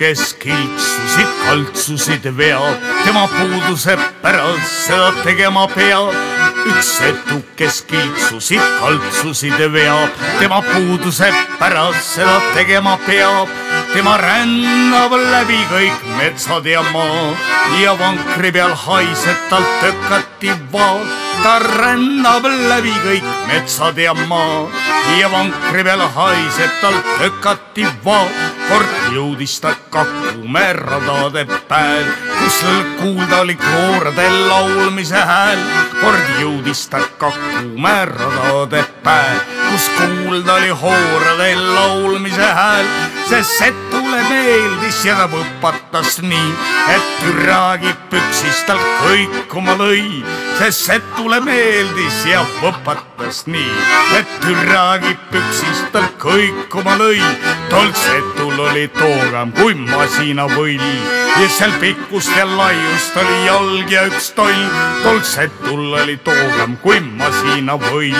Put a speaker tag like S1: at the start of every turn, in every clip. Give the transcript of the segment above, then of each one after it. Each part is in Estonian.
S1: kes kiltsusid, kaltsusid veab, tema puuduse pärast seda tegema peab. üks setu, kes kiltsusid, kaltsusid veab, tema puuduse pärast seda tegema peab. tema rännab läbi kõik metsad ja maa ja vankri peal haiseb talt tökati vaad. ta rännab läbi kõik metsad ja maa ja vankri peal haiseb talt tökati vaad. Kord jõudis ta Kakumäe radade pääl, kus kuulda oli koorade laulmise hääl. kord jõudis ta Kakumäe radade pääl, kus kuulda oli hoorade laulmise hääl. see setule meeldis ja ta võpatas nii, et türagi püksis tal kõikuma lõi. See setule meeldis ja võpatas nii, et türagi püksis tal kõikuma lõi. tol setul oli toogam kui masinavõll ja seal pikkust ja laiust oli jalg ja üks toll. tol setul oli toogam kui masinavõll,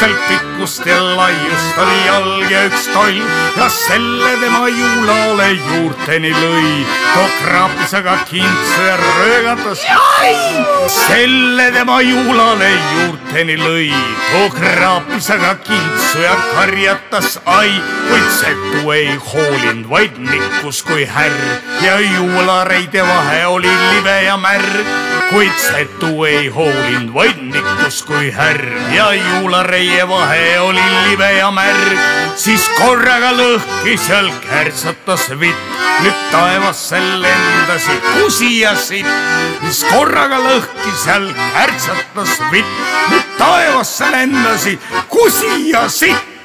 S1: seal pikkust ja laiust oli jalg ja üks toll ja selle tema juulale juurteni lõi. too kraapis aga kintsu ja röögatas. selle tema juulale juurteni lõi, too kraapis aga kintsu ja karjatas ai, kuid setu ei hoolinud, vaid nikkus kui härr ja juulareide vahe oli libe ja märg. kuid setu ei hoolinud, vaid nikkus kui härr ja juulareie vahe oli libe ja märg. siis korraga lõhki seal kärtsatas vitt, nüüd taevasse lendasid kusi ja sitt. siis korraga lõhki seal kärtsatas vitt, nüüd taevasse lendasid kusi ja sitt. sí.